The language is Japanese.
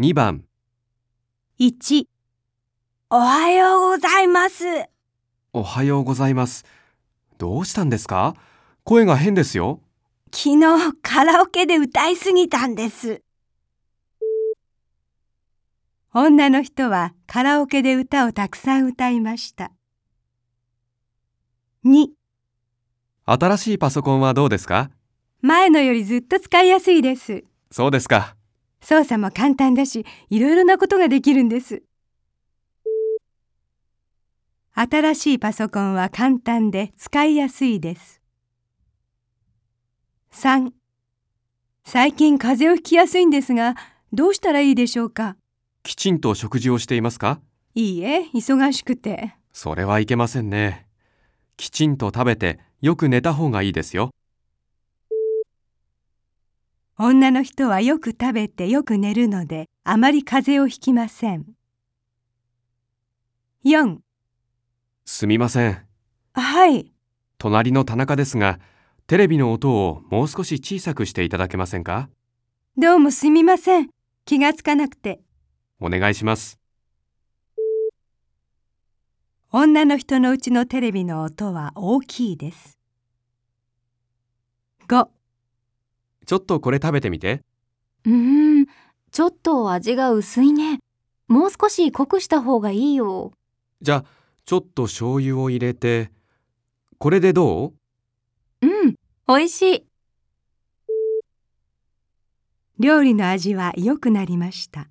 2番、1おはようございます。おはようございます。どうしたんですか？声が変ですよ。昨日カラオケで歌いすぎたんです。女の人はカラオケで歌をたくさん歌いました。2新しいパソコンはどうですか？前のよりずっと使いやすいです。そうですか。操作も簡単だし、いろいろなことができるんです。新しいパソコンは簡単で使いやすいです。3最近風邪をひきやすいんですが、どうしたらいいでしょうか？きちんと食事をしていますか？いいえ、忙しくて。それはいけませんね。きちんと食べてよく寝た方がいいですよ。女の人はよく食べてよく寝るので、あまり風邪をひきません。4すみません。はい。隣の田中ですが、テレビの音をもう少し小さくしていただけませんか？どうもすみません。気がつかなくて。お願いします。女の人のうちのテレビの音は大きいです。5ちょっとこれ食べてみて。うーん、ちょっと味が薄いね。もう少し濃くした方がいいよ。じゃあ、ちょっと醤油を入れて、これでどう？うん、美味しい。料理の味は良くなりました。